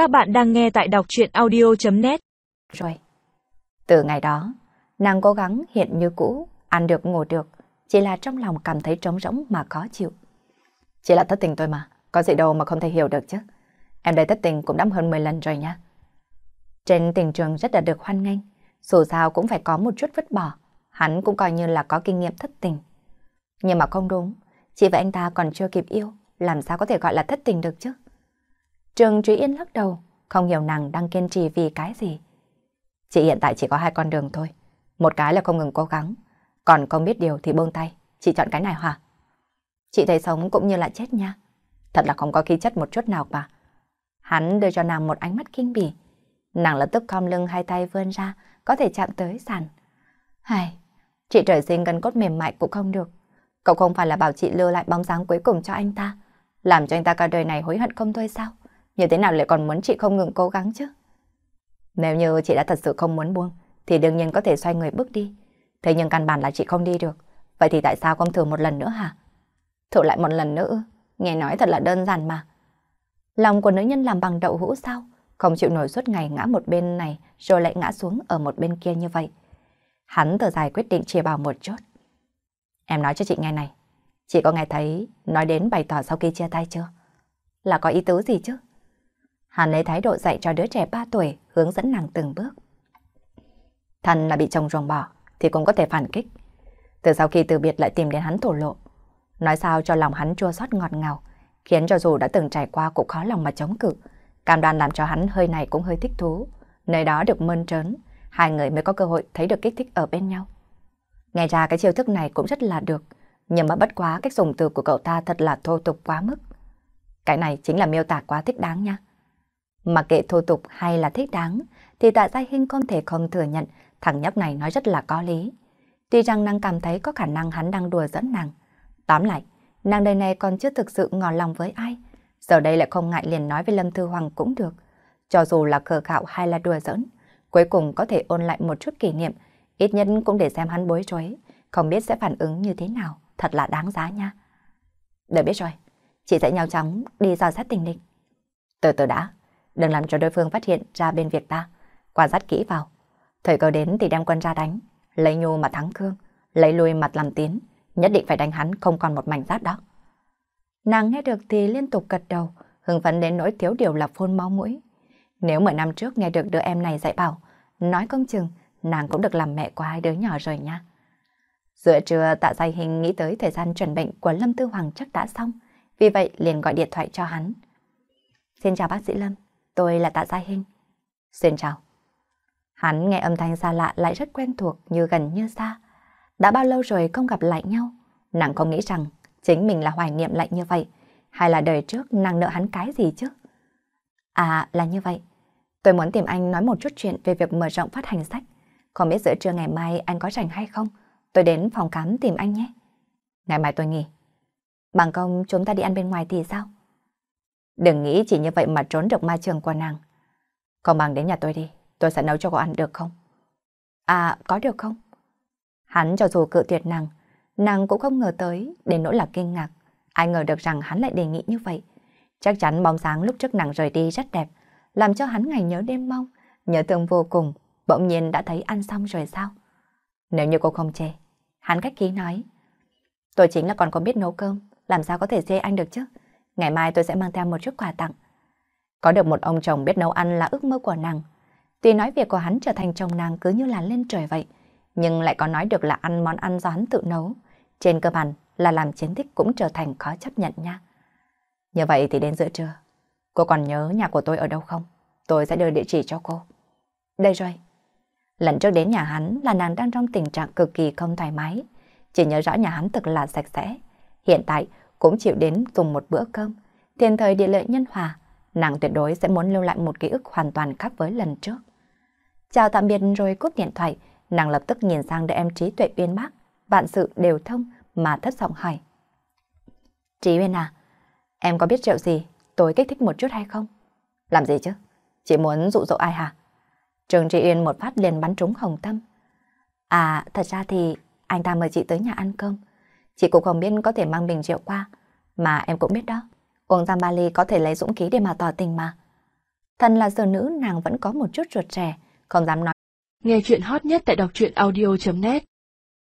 Các bạn đang nghe tại đọc chuyện audio.net Rồi. Từ ngày đó, nàng cố gắng hiện như cũ, ăn được ngủ được, chỉ là trong lòng cảm thấy trống rỗng mà khó chịu. Chỉ là thất tình thôi mà, có gì đâu mà không thể hiểu được chứ. Em đây thất tình cũng đã hơn 10 lần rồi nha. Trên tình trường rất là được hoan nghênh, dù sao cũng phải có một chút vứt bỏ, hắn cũng coi như là có kinh nghiệm thất tình. Nhưng mà không đúng, chị và anh ta còn chưa kịp yêu, làm sao có thể gọi là thất tình được chứ? Trường Trí Yên lắc đầu, không hiểu nàng đang kiên trì vì cái gì. Chị hiện tại chỉ có hai con đường thôi. Một cái là không ngừng cố gắng, còn không biết điều thì buông tay. Chị chọn cái này hả? Chị thấy sống cũng như là chết nha. Thật là không có khí chất một chút nào mà. Hắn đưa cho nàng một ánh mắt kinh bỉ. Nàng lập tức khom lưng hai tay vươn ra, có thể chạm tới sàn. Hay, chị trời sinh gần cốt mềm mại cũng không được. Cậu không phải là bảo chị lưu lại bóng dáng cuối cùng cho anh ta, làm cho anh ta cả đời này hối hận không thôi sao? Như thế nào lại còn muốn chị không ngừng cố gắng chứ? Nếu như chị đã thật sự không muốn buông, thì đương nhiên có thể xoay người bước đi. Thế nhưng căn bản là chị không đi được. Vậy thì tại sao không thử một lần nữa hả? Thử lại một lần nữa, nghe nói thật là đơn giản mà. Lòng của nữ nhân làm bằng đậu hũ sao? Không chịu nổi suốt ngày ngã một bên này rồi lại ngã xuống ở một bên kia như vậy. Hắn thở dài quyết định chia bảo một chút. Em nói cho chị nghe này. Chị có nghe thấy nói đến bày tỏ sau khi chia tay chưa? Là có ý tứ gì chứ? Hàn lấy thái độ dạy cho đứa trẻ 3 tuổi, hướng dẫn nàng từng bước. Thần là bị chồng ruồng bỏ, thì cũng có thể phản kích. Từ sau khi từ biệt lại tìm đến hắn thổ lộ. Nói sao cho lòng hắn chua xót ngọt ngào, khiến cho dù đã từng trải qua cũng khó lòng mà chống cự. Cam đoan làm cho hắn hơi này cũng hơi thích thú. Nơi đó được mơn trớn, hai người mới có cơ hội thấy được kích thích ở bên nhau. Nghe ra cái chiêu thức này cũng rất là được, nhưng mà bất quá cách dùng từ của cậu ta thật là thô tục quá mức. Cái này chính là miêu tả quá thích đáng nha. Mà kệ thô tục hay là thích đáng, thì tạ gia hình không thể không thừa nhận thằng nhóc này nói rất là có lý. Tuy rằng nàng cảm thấy có khả năng hắn đang đùa dẫn nàng. Tóm lại, nàng đời này còn chưa thực sự ngỏ lòng với ai. Giờ đây lại không ngại liền nói với Lâm Thư Hoàng cũng được. Cho dù là cờ khạo hay là đùa giỡn, cuối cùng có thể ôn lại một chút kỷ niệm, ít nhất cũng để xem hắn bối rối, không biết sẽ phản ứng như thế nào, thật là đáng giá nha. đợi biết rồi, chị sẽ nhau chóng đi dò xét tình địch Từ từ đã, đừng làm cho đối phương phát hiện ra bên việc ta, quan sát kỹ vào. Thời cơ đến thì đem quân ra đánh, lấy nhu mà thắng cương, lấy lui mặt làm tiến, nhất định phải đánh hắn không còn một mảnh rát đó. Nàng nghe được thì liên tục gật đầu, hưng phấn đến nỗi thiếu điều là phun máu mũi. Nếu 10 năm trước nghe được đứa em này dạy bảo, nói công chừng, nàng cũng được làm mẹ của hai đứa nhỏ rồi nha. Giữa trưa tạ giai hình nghĩ tới thời gian chuẩn bệnh của Lâm Tư Hoàng chắc đã xong, vì vậy liền gọi điện thoại cho hắn. Xin chào bác sĩ Lâm, tôi là tạ giai Hinh. Xin chào. Hắn nghe âm thanh xa lạ lại rất quen thuộc như gần như xa. Đã bao lâu rồi không gặp lại nhau, nàng không nghĩ rằng chính mình là hoài niệm lại như vậy, hay là đời trước nàng nợ hắn cái gì chứ? À, là như vậy. Tôi muốn tìm anh nói một chút chuyện về việc mở rộng phát hành sách. Không biết giữa trưa ngày mai anh có rảnh hay không? Tôi đến phòng khám tìm anh nhé. Ngày mai tôi nghỉ. Bằng công chúng ta đi ăn bên ngoài thì sao? Đừng nghĩ chỉ như vậy mà trốn được ma trường của nàng. Con bằng đến nhà tôi đi, tôi sẽ nấu cho cô ăn được không? À, có được không? Hắn cho dù cự tuyệt nàng, nàng cũng không ngờ tới, đến nỗi là kinh ngạc. Ai ngờ được rằng hắn lại đề nghị như vậy. Chắc chắn bóng sáng lúc trước nàng rời đi rất đẹp, làm cho hắn ngày nhớ đêm mong, nhớ thương vô cùng, bỗng nhiên đã thấy ăn xong rồi sao? Nếu như cô không chê, hắn cách khí nói. Tôi chính là còn có biết nấu cơm, làm sao có thể chê anh được chứ? Ngày mai tôi sẽ mang theo một chút quà tặng. Có được một ông chồng biết nấu ăn là ước mơ của nàng. Tuy nói việc của hắn trở thành chồng nàng cứ như là lên trời vậy, nhưng lại có nói được là ăn món ăn do hắn tự nấu. Trên cơ bản là làm chiến tích cũng trở thành khó chấp nhận nha. Như vậy thì đến giữa trưa, cô còn nhớ nhà của tôi ở đâu không? Tôi sẽ đưa địa chỉ cho cô. Đây rồi. Lần trước đến nhà hắn là nàng đang trong tình trạng cực kỳ không thoải mái. Chỉ nhớ rõ nhà hắn thực là sạch sẽ. Hiện tại cũng chịu đến dùng một bữa cơm. Tiền thời địa lợi nhân hòa, nàng tuyệt đối sẽ muốn lưu lại một ký ức hoàn toàn khác với lần trước. Chào tạm biệt rồi cúp điện thoại, nàng lập tức nhìn sang để em trí tuệ uyên bác, bạn sự đều thông mà thất giọng hỏi. Trí Uyên à, em có biết rượu gì tôi kích thích một chút hay không? Làm gì chứ? Chị muốn dụ dỗ ai hả? Trường Trí Uyên một phát liền bắn trúng hồng tâm. À, thật ra thì anh ta mời chị tới nhà ăn cơm. Chị cũng không biết có thể mang bình rượu qua, mà em cũng biết đó. Uống Zambali có thể lấy dũng khí để mà tỏ tình mà. Thần là giờ nữ nàng vẫn có một chút ruột trẻ, không dám nói. Nghe chuyện hot nhất tại đọc truyện audio.net